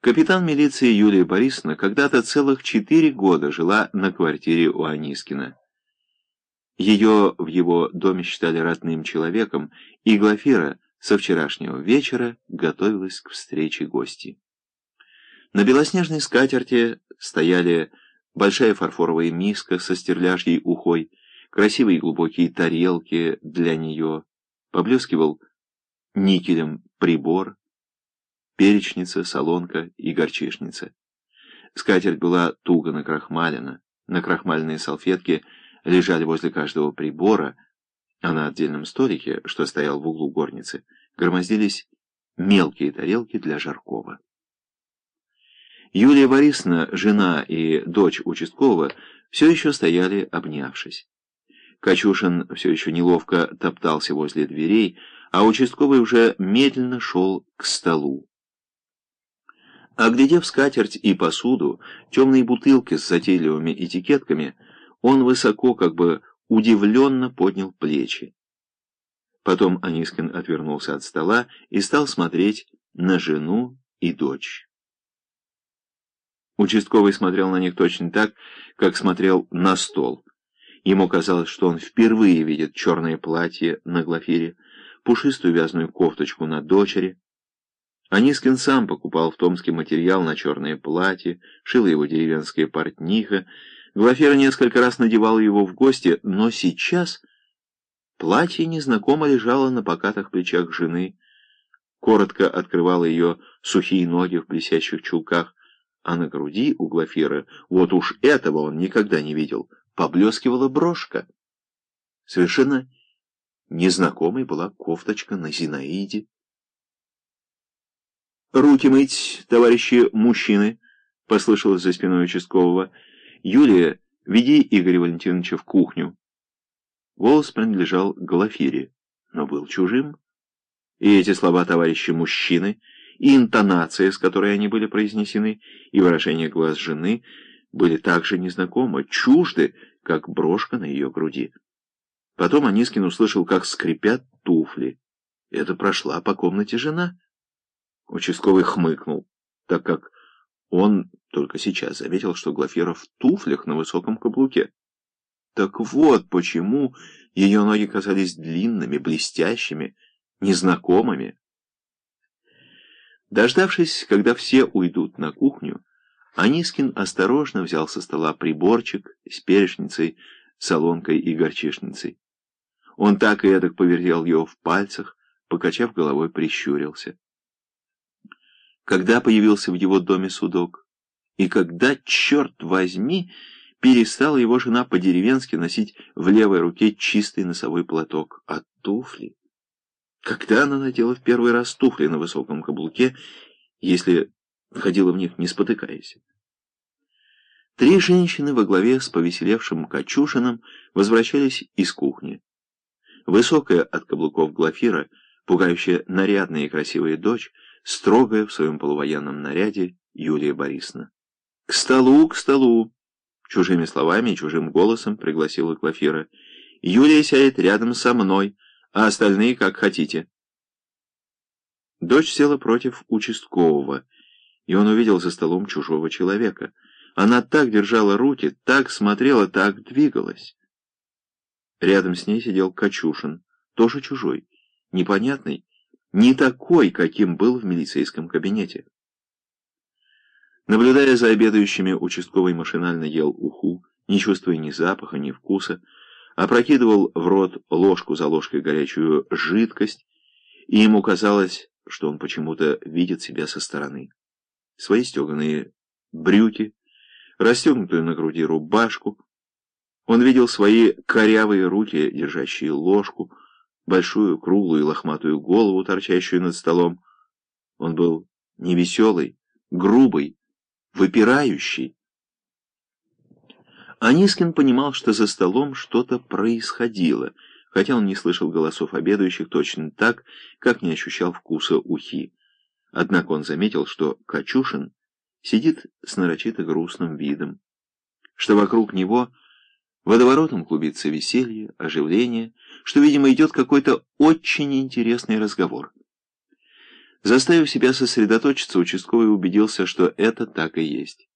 Капитан милиции Юлия Борисовна когда-то целых четыре года жила на квартире у Анискина. Ее в его доме считали родным человеком, и Глафира со вчерашнего вечера готовилась к встрече гостей. На белоснежной скатерти стояли большая фарфоровая миска со стерляжьей ухой, красивые глубокие тарелки для нее, поблескивал никелем прибор, перечница, солонка и горчишница. Скатерть была туго накрахмалена, на крахмальные салфетки лежали возле каждого прибора, а на отдельном столике, что стоял в углу горницы, громоздились мелкие тарелки для жаркого. Юлия Борисовна, жена и дочь участкового, все еще стояли, обнявшись. Качушин все еще неловко топтался возле дверей, а участковый уже медленно шел к столу. Оглядев скатерть и посуду, темные бутылки с затейливыми этикетками, он высоко, как бы удивленно поднял плечи. Потом Анискин отвернулся от стола и стал смотреть на жену и дочь. Участковый смотрел на них точно так, как смотрел на стол. Ему казалось, что он впервые видит черное платье на Глафире, пушистую вязаную кофточку на дочери, Анискин сам покупал в Томске материал на черное платье, шила его деревенская портниха. Глафира несколько раз надевала его в гости, но сейчас платье незнакомо лежало на покатых плечах жены, коротко открывало ее сухие ноги в блестящих чулках, а на груди у Глафира, вот уж этого он никогда не видел, поблескивала брошка. Совершенно незнакомой была кофточка на Зинаиде. «Руки мыть, товарищи мужчины!» — послышалось за спиной участкового. «Юлия, веди Игоря Валентиновича в кухню». Голос принадлежал Глафире, но был чужим. И эти слова «товарищи мужчины», и интонация, с которой они были произнесены, и выражение глаз жены были так же незнакомы, чужды, как брошка на ее груди. Потом Анискин услышал, как скрипят туфли. Это прошла по комнате жена. Участковый хмыкнул, так как он только сейчас заметил, что Глафира в туфлях на высоком каблуке. Так вот почему ее ноги казались длинными, блестящими, незнакомыми. Дождавшись, когда все уйдут на кухню, Анискин осторожно взял со стола приборчик с перечницей, солонкой и горчишницей. Он так и эдак повертел его в пальцах, покачав головой, прищурился когда появился в его доме судок, и когда, черт возьми, перестала его жена по-деревенски носить в левой руке чистый носовой платок, а туфли... Когда она надела в первый раз туфли на высоком каблуке, если ходила в них не спотыкаясь? Три женщины во главе с повеселевшим Качушиным возвращались из кухни. Высокая от каблуков Глафира, пугающая нарядная и красивая дочь, строгая в своем полувоенном наряде Юлия Борисовна. «К столу, к столу!» Чужими словами и чужим голосом пригласила Глафира. «Юлия сядет рядом со мной, а остальные как хотите». Дочь села против участкового, и он увидел за столом чужого человека. Она так держала руки, так смотрела, так двигалась. Рядом с ней сидел Качушин, тоже чужой, непонятный, не такой, каким был в милицейском кабинете. Наблюдая за обедающими, участковый машинально ел уху, не чувствуя ни запаха, ни вкуса, опрокидывал в рот ложку за ложкой горячую жидкость, и ему казалось, что он почему-то видит себя со стороны. Свои стеганые брюки, расстегнутую на груди рубашку. Он видел свои корявые руки, держащие ложку, большую, круглую и лохматую голову, торчащую над столом. Он был невеселый, грубый, выпирающий. Анискин понимал, что за столом что-то происходило, хотя он не слышал голосов обедающих точно так, как не ощущал вкуса ухи. Однако он заметил, что Качушин сидит с нарочито грустным видом, что вокруг него водоворотом клубится веселье, оживление, что, видимо, идет какой-то очень интересный разговор. Заставив себя сосредоточиться, участковый убедился, что это так и есть.